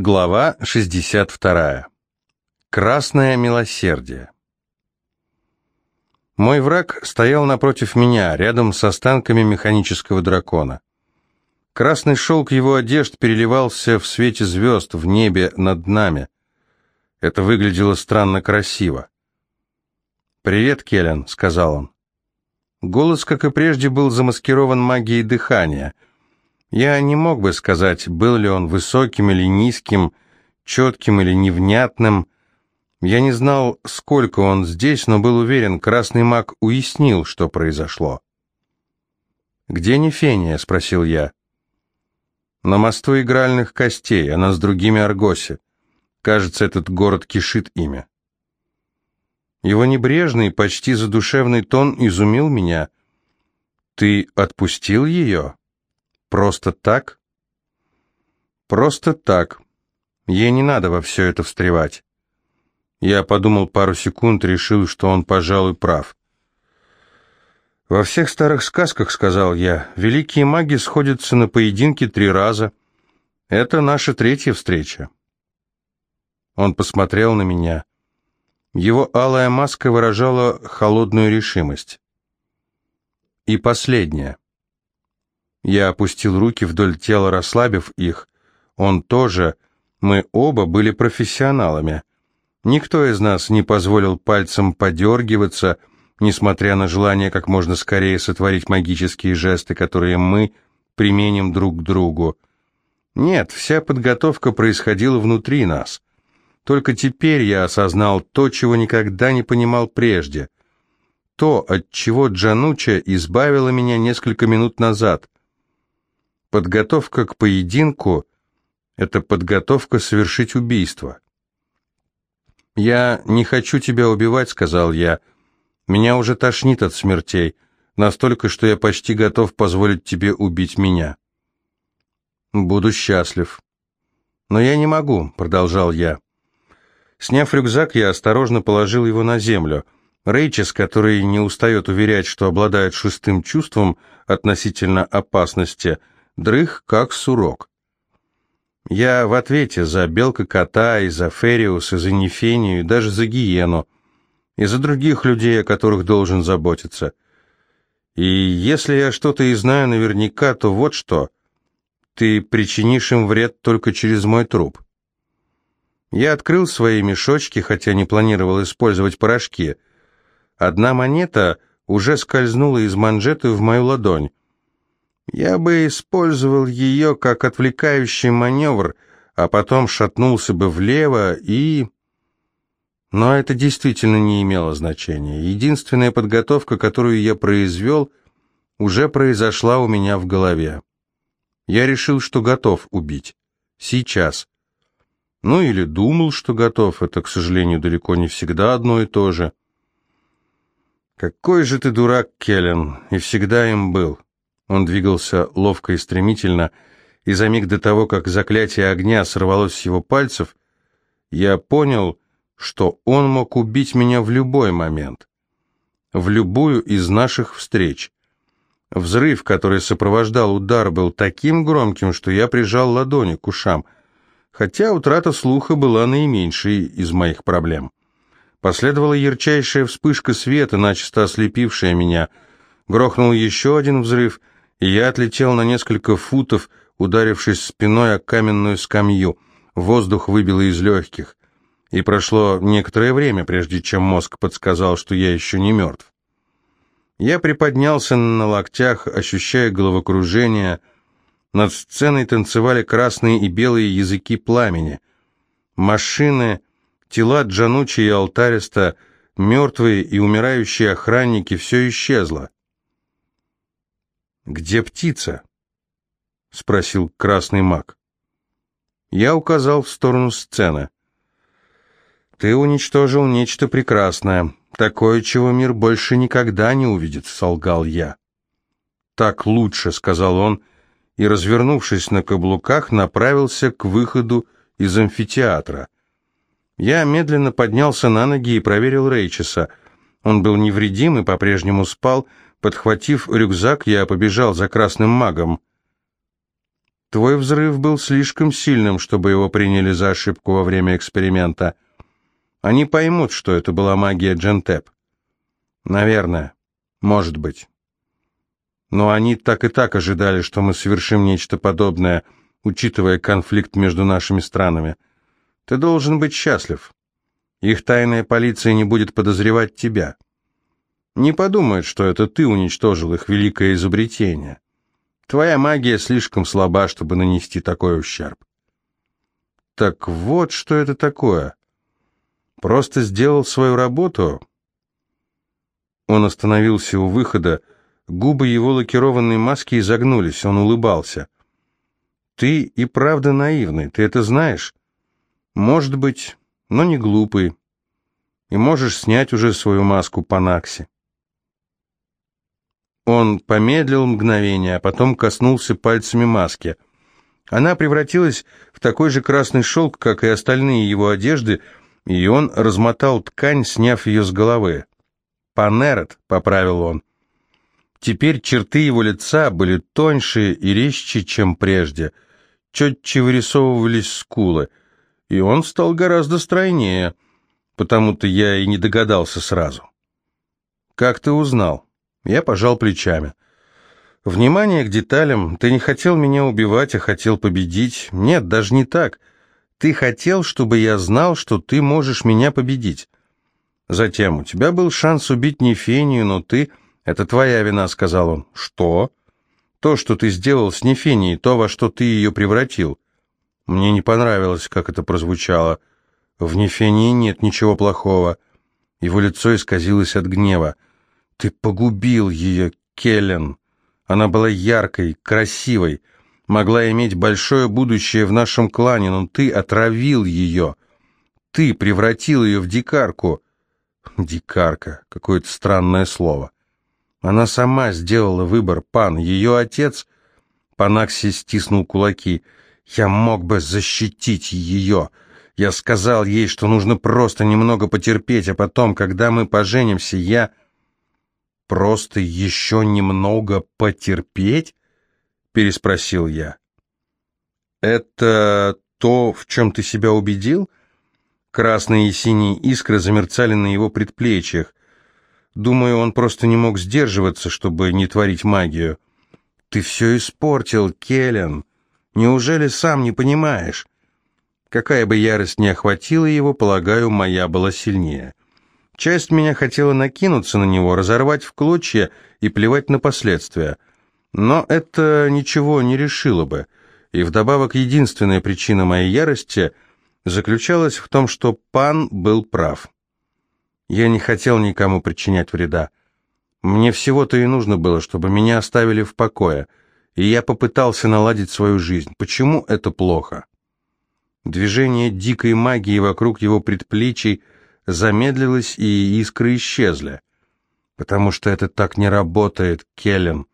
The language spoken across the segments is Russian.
Глава 62. Красное милосердие. Мой враг стоял напротив меня, рядом с останками механического дракона. Красный шелк его одежд переливался в свете звезд в небе над нами. Это выглядело странно красиво. «Привет, Келлен», — сказал он. Голос, как и прежде, был замаскирован магией дыхания — я не мог бы сказать, был ли он высоким или низким, четким или невнятным. Я не знал, сколько он здесь, но был уверен, красный маг уяснил, что произошло. «Где Нефения?» — спросил я. «На мосту игральных костей, она с другими Аргосе. Кажется, этот город кишит ими». Его небрежный, почти задушевный тон изумил меня. «Ты отпустил ее?» Просто так? Просто так. Ей не надо во все это встревать. Я подумал пару секунд, решил, что он, пожалуй, прав. «Во всех старых сказках, — сказал я, — великие маги сходятся на поединки три раза. Это наша третья встреча». Он посмотрел на меня. Его алая маска выражала холодную решимость. И последняя. Я опустил руки вдоль тела, расслабив их. Он тоже. Мы оба были профессионалами. Никто из нас не позволил пальцем подергиваться, несмотря на желание как можно скорее сотворить магические жесты, которые мы применим друг к другу. Нет, вся подготовка происходила внутри нас. Только теперь я осознал то, чего никогда не понимал прежде. То, от чего Джануча избавила меня несколько минут назад. Подготовка к поединку – это подготовка совершить убийство. «Я не хочу тебя убивать», — сказал я. «Меня уже тошнит от смертей, настолько, что я почти готов позволить тебе убить меня». «Буду счастлив». «Но я не могу», — продолжал я. Сняв рюкзак, я осторожно положил его на землю. Рейчес, который не устает уверять, что обладает шестым чувством относительно опасности — дрых как сурок. Я в ответе за белка-кота, и за Фериус, и за Нефению, и даже за Гиену, и за других людей, о которых должен заботиться. И если я что-то и знаю наверняка, то вот что. Ты причинишь им вред только через мой труп. Я открыл свои мешочки, хотя не планировал использовать порошки. Одна монета уже скользнула из манжеты в мою ладонь. Я бы использовал ее как отвлекающий маневр, а потом шатнулся бы влево и... Но это действительно не имело значения. Единственная подготовка, которую я произвел, уже произошла у меня в голове. Я решил, что готов убить. Сейчас. Ну или думал, что готов. Это, к сожалению, далеко не всегда одно и то же. Какой же ты дурак, Келлен, и всегда им был. Он двигался ловко и стремительно, и за миг до того, как заклятие огня сорвалось с его пальцев, я понял, что он мог убить меня в любой момент, в любую из наших встреч. Взрыв, который сопровождал удар, был таким громким, что я прижал ладони к ушам, хотя утрата слуха была наименьшей из моих проблем. Последовала ярчайшая вспышка света, начисто ослепившая меня. Грохнул еще один взрыв, и я отлетел на несколько футов, ударившись спиной о каменную скамью. Воздух выбило из легких. И прошло некоторое время, прежде чем мозг подсказал, что я еще не мертв. Я приподнялся на локтях, ощущая головокружение. Над сценой танцевали красные и белые языки пламени. Машины, тела Джанучи и Алтариста, мертвые и умирающие охранники — все исчезло. «Где птица?» — спросил красный маг. Я указал в сторону сцены. «Ты уничтожил нечто прекрасное, такое, чего мир больше никогда не увидит», — солгал я. «Так лучше», — сказал он, и, развернувшись на каблуках, направился к выходу из амфитеатра. Я медленно поднялся на ноги и проверил Рейчеса. Он был невредим и по-прежнему спал, — Подхватив рюкзак, я побежал за красным магом. Твой взрыв был слишком сильным, чтобы его приняли за ошибку во время эксперимента. Они поймут, что это была магия Джентеп. Наверное. Может быть. Но они так и так ожидали, что мы совершим нечто подобное, учитывая конфликт между нашими странами. Ты должен быть счастлив. Их тайная полиция не будет подозревать тебя. Не подумает, что это ты уничтожил их великое изобретение. Твоя магия слишком слаба, чтобы нанести такой ущерб. Так вот, что это такое. Просто сделал свою работу? Он остановился у выхода, губы его лакированной маски изогнулись, он улыбался. Ты и правда наивный, ты это знаешь? Может быть, но не глупый. И можешь снять уже свою маску по Наксе. Он помедлил мгновение, а потом коснулся пальцами маски. Она превратилась в такой же красный шелк, как и остальные его одежды, и он размотал ткань, сняв ее с головы. «Панерот», — поправил он. Теперь черты его лица были тоньше и резче, чем прежде. Четче вырисовывались скулы, и он стал гораздо стройнее, потому-то я и не догадался сразу. «Как ты узнал?» Я пожал плечами. «Внимание к деталям. Ты не хотел меня убивать, а хотел победить. Нет, даже не так. Ты хотел, чтобы я знал, что ты можешь меня победить. Затем у тебя был шанс убить Нефению, но ты... Это твоя вина», — сказал он. «Что?» «То, что ты сделал с Нефенией, то, во что ты ее превратил». Мне не понравилось, как это прозвучало. В Нефении нет ничего плохого. Его лицо исказилось от гнева. Ты погубил ее, Келлен. Она была яркой, красивой, могла иметь большое будущее в нашем клане, но ты отравил ее. Ты превратил ее в дикарку. Дикарка, какое-то странное слово. Она сама сделала выбор, пан. Ее отец... Панакси стиснул кулаки. Я мог бы защитить ее. Я сказал ей, что нужно просто немного потерпеть, а потом, когда мы поженимся, я... «Просто еще немного потерпеть?» — переспросил я. «Это то, в чем ты себя убедил?» Красные и синие искры замерцали на его предплечьях. Думаю, он просто не мог сдерживаться, чтобы не творить магию. «Ты все испортил, Келлен. Неужели сам не понимаешь?» Какая бы ярость ни охватила его, полагаю, моя была сильнее. Часть меня хотела накинуться на него, разорвать в клочья и плевать на последствия. Но это ничего не решило бы. И вдобавок единственная причина моей ярости заключалась в том, что пан был прав. Я не хотел никому причинять вреда. Мне всего-то и нужно было, чтобы меня оставили в покое, и я попытался наладить свою жизнь. Почему это плохо? Движение дикой магии вокруг его предплечий – замедлилось, и искры исчезли. «Потому что это так не работает, Келлен».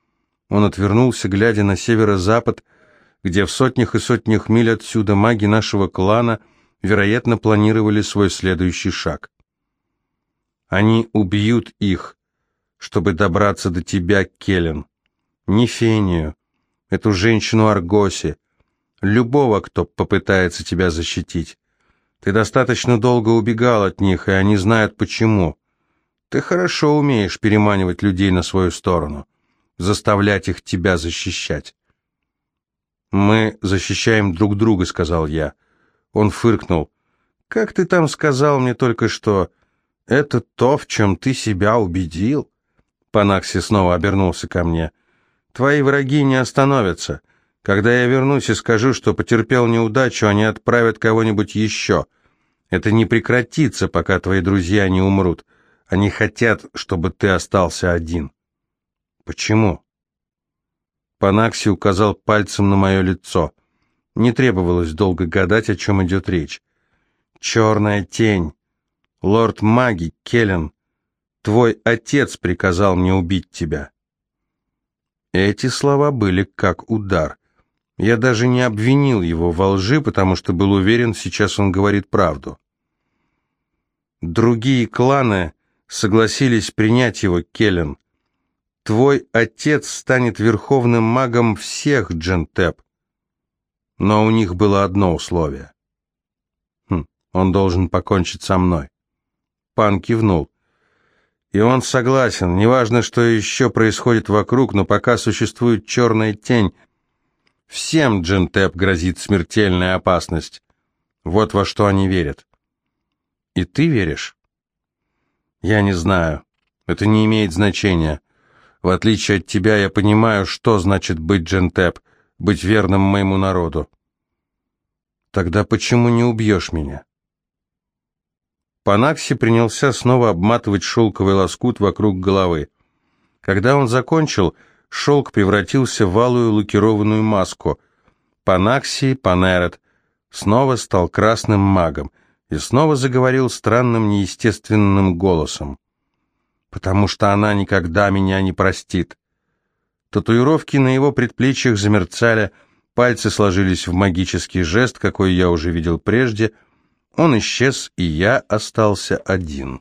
Он отвернулся, глядя на северо-запад, где в сотнях и сотнях миль отсюда маги нашего клана, вероятно, планировали свой следующий шаг. «Они убьют их, чтобы добраться до тебя, Келлен. Не Фению, эту женщину Аргоси, любого, кто попытается тебя защитить. Ты достаточно долго убегал от них, и они знают почему. Ты хорошо умеешь переманивать людей на свою сторону, заставлять их тебя защищать. «Мы защищаем друг друга», — сказал я. Он фыркнул. «Как ты там сказал мне только что? Это то, в чем ты себя убедил?» Панакси снова обернулся ко мне. «Твои враги не остановятся. Когда я вернусь и скажу, что потерпел неудачу, они отправят кого-нибудь еще. Это не прекратится, пока твои друзья не умрут. Они хотят, чтобы ты остался один. Почему? Панакси указал пальцем на мое лицо. Не требовалось долго гадать, о чем идет речь. «Черная тень! Лорд Маги, Келлен, твой отец приказал мне убить тебя». Эти слова были как удар. Я даже не обвинил его во лжи, потому что был уверен, сейчас он говорит правду. Другие кланы согласились принять его, Келлен. Твой отец станет верховным магом всех Джентеп. Но у них было одно условие. Хм, он должен покончить со мной. Пан кивнул. И он согласен, неважно, что еще происходит вокруг, но пока существует черная тень, всем Джентеп грозит смертельная опасность. Вот во что они верят. И ты веришь? Я не знаю. Это не имеет значения. В отличие от тебя, я понимаю, что значит быть Джентеп, быть верным моему народу. Тогда почему не убьешь меня? Панакси принялся снова обматывать шелковый лоскут вокруг головы. Когда он закончил, шелк превратился в алую лакированную маску. Панакси, Панерет, снова стал красным магом и снова заговорил странным неестественным голосом. «Потому что она никогда меня не простит». Татуировки на его предплечьях замерцали, пальцы сложились в магический жест, какой я уже видел прежде — он исчез, и я остался один.